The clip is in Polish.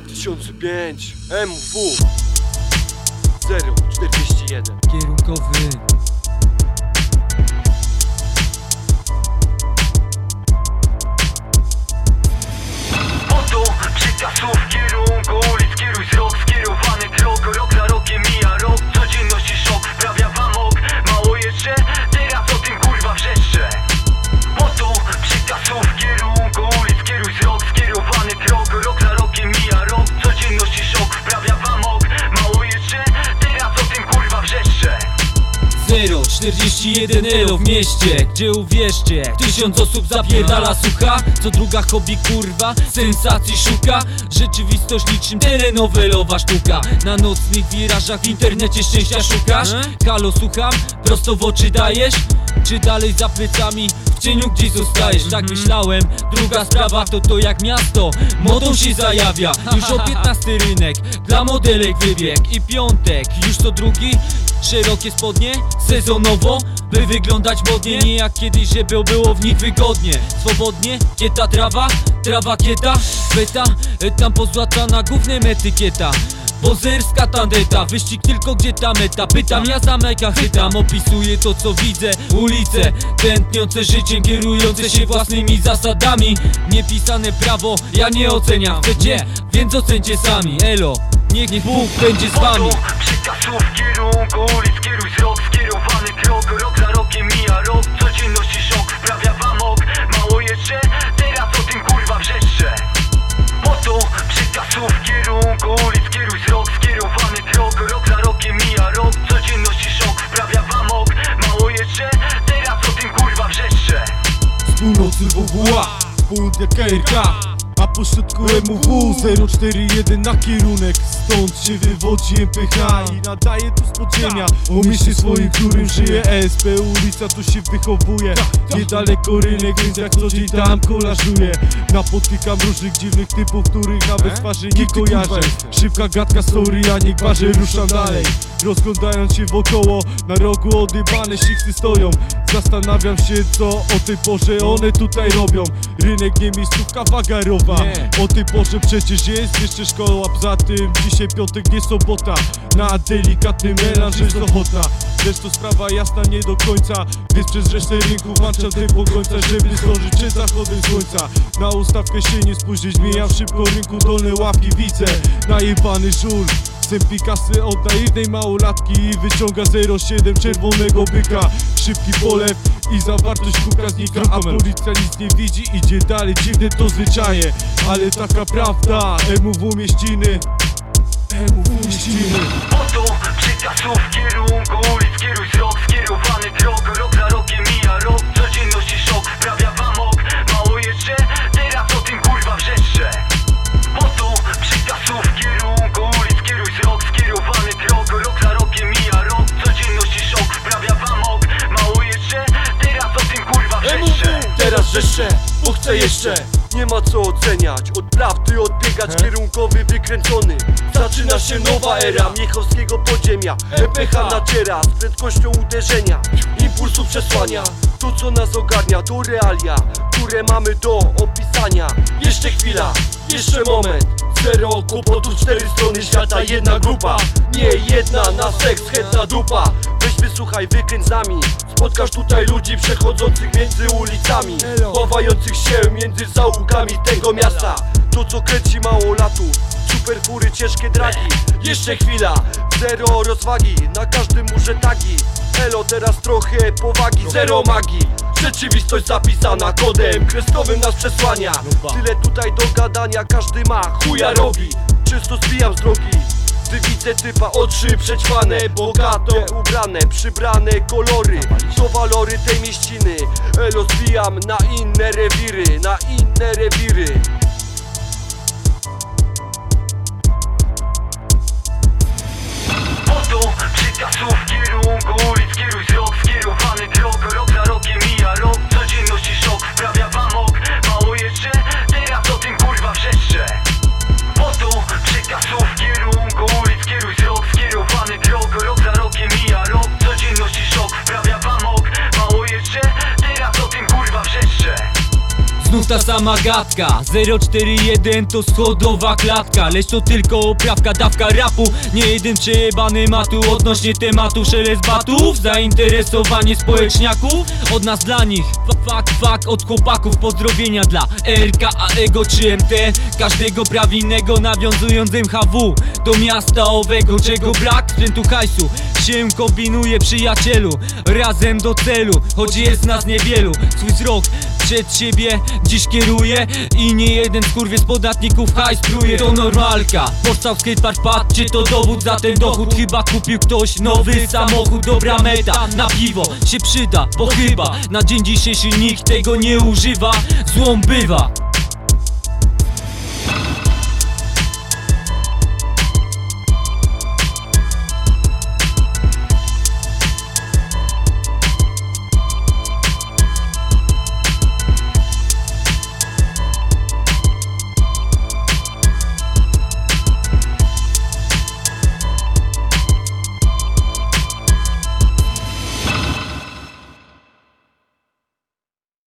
2005 MW 041 Kierunkowy 041 elo w mieście. Gdzie uwierzcie, tysiąc osób zapierdala sucha. Co druga hobby kurwa, sensacji szuka. Rzeczywistość niczym telenowelowa sztuka. Na nocnych wirażach w internecie szczęścia szukasz. Halo słucham, prosto w oczy dajesz. Czy dalej za plecami w cieniu gdzieś zostajesz? Tak myślałem, druga sprawa to to jak miasto Modą się zajawia, już o 15 rynek Dla modelek wybieg. I piątek Już to drugi Szerokie spodnie, sezonowo By wyglądać modnie, nie jak kiedyś, żeby było w nich wygodnie. Swobodnie, kieta trawa, trawa kieta Beta, e, tam pozłacana gównem etykieta. Pozerska tandeta, wyścig tylko gdzie ta meta. Pytam, ja za meka chytam, opisuję to co widzę Ulice, tętniące życiem, kierujące się własnymi zasadami. Niepisane prawo, ja nie oceniam. Chcecie, więc ocencie sami, elo Niech, niech Bóg będzie z wami. Słów w kierunku ulic Kieruj wzrok, skierowany krok Rok za rokiem mija rok Codzienności szok wprawia w amok Mało jeszcze, teraz o tym kurwa wrzeszcze. Oto przykaz słów w kierunku ulic Kieruj wzrok, skierowany krok Rok za rokiem mija rok Codzienności szok wprawia w amok Mało jeszcze, teraz o tym kurwa wrzeszcze. Z północy WWA, z południa KRK A po środku MW 041 na kierunek Stąd się wywodzi MPH i nadaje tu z podziemia. O mieście swoim, którym żyje SP Ulica tu się wychowuje. Niedaleko rynek, więc jak co dzień tam kolażuję Napotykam różnych dziwnych typów, których nawet twarzy nie kojarzę. Szybka gadka, story, ja nie gwarzę, ruszam dalej. Rozglądając się wokoło, na rogu odybane siksy stoją Zastanawiam się co o tej porze one tutaj robią. Rynek nie miejscówka wagarowa O tej porze przecież jest jeszcze szkoła. Poza tym dzisiaj piątek nie sobota. Na delikatny melanż jest ochota. Lecz to sprawa jasna nie do końca. Więc przez resztę rynku włączam tempo końca Żeby zdążyć przed zachodem słońca. Na ustawkę się nie spojrzeć Zmieniam szybko rynku dolne łapki Widzę. Najebany żul. Sępi kasy od naiwnej małolatki I wyciąga 07 czerwonego byka Szybki polew i zawartość kubka znika A policja nic nie widzi, idzie dalej Dziwne to zwyczaje, ale taka prawda MW mieściny MW mieściny chcę jeszcze. Nie ma co oceniać, od prawdy odbiegać Kierunkowy wykręcony. Zaczyna się nowa era Miechowskiego podziemia. MPH naciera z prędkością uderzenia Impulsu przesłania. To co nas ogarnia to realia Które mamy do opisania. Jeszcze chwila, jeszcze moment. Zero kłopotów, cztery strony świata, jedna grupa. Nie jedna na seks, chętna dupa wysłuchaj, wykręć z nami. Spotkasz tutaj ludzi przechodzących między ulicami Chowających się między zaułkami tego miasta. To co kręci mało latów Super fury, ciężkie dragi. Jeszcze chwila, zero rozwagi Na każdym murze tagi. Elo, teraz trochę powagi, zero magii. Rzeczywistość zapisana kodem kreskowym nas przesłania. Tyle tutaj do gadania, każdy ma chuja robi. Często zbijam z drogi gdy widzę typa oczy przećwane Bogato ubrane, przybrane kolory. To walory tej mieściny. Elo zbijam na inne rewiry Na inne rewiry. Oto przykaz słów kierunku ulic Kieruj wzrok, ta sama gadka. 041 to schodowa klatka. Lecz to tylko oprawka, dawka rapu. Nie jeden przejebany ma tu odnośnie tematu. Szelest batów, zainteresowanie społeczniaków. Od nas dla nich, fak, fak, od chłopaków. Pozdrowienia dla RK, AEGO czy MT Każdego prawinnego nawiązując MHW Do miasta owego, czego brak? Sprzętu hajsu. Się kombinuje przyjacielu. Razem do celu, choć jest nas niewielu. Swój wzrok przed siebie dziś kieruje I nie jeden z podatników hajs truje To normalka, powstał skatepark, patrzcie to dowód za ten dochód. Chyba kupił ktoś nowy samochód, dobra meta. Na piwo się przyda, bo chyba na dzień dzisiejszy nikt tego nie używa. Złą bywa